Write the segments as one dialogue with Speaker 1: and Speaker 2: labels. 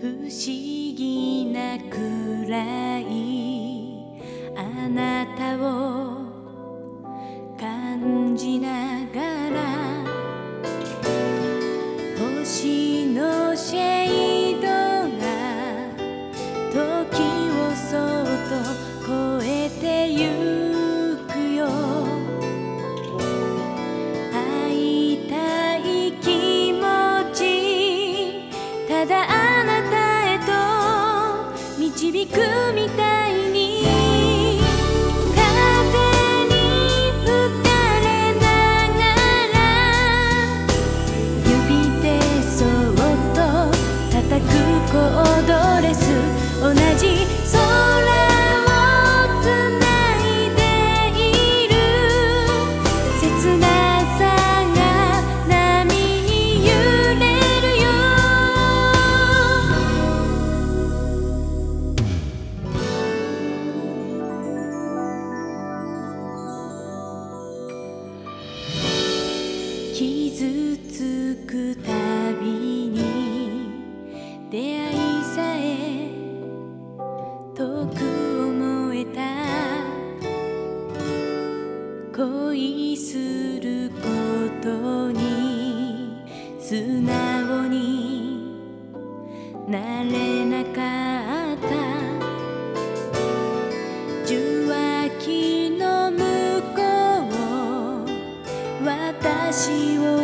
Speaker 1: 不思議なくらいあなたを感じない。傷つくたびに出会いさえ遠く思えた。恋することに素直になれなかった。受話器の向こう私を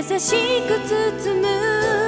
Speaker 1: 優しく包む